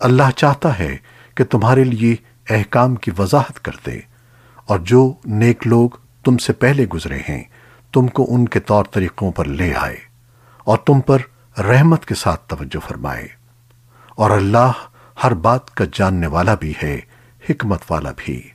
اللہ چاہتا ہے کہ تمہارے لیے احکام کی وضاحت کر دے اور جو نیک لوگ تم سے پہلے گزرے ہیں، تم کو ان کے طور طریقوں پر لے آئے اور تم پر رحمت کے ساتھ توجہ فرمائے۔ اور اللہ ہر بات کا جاننے والا بھی ہے، حکمت والا بھی۔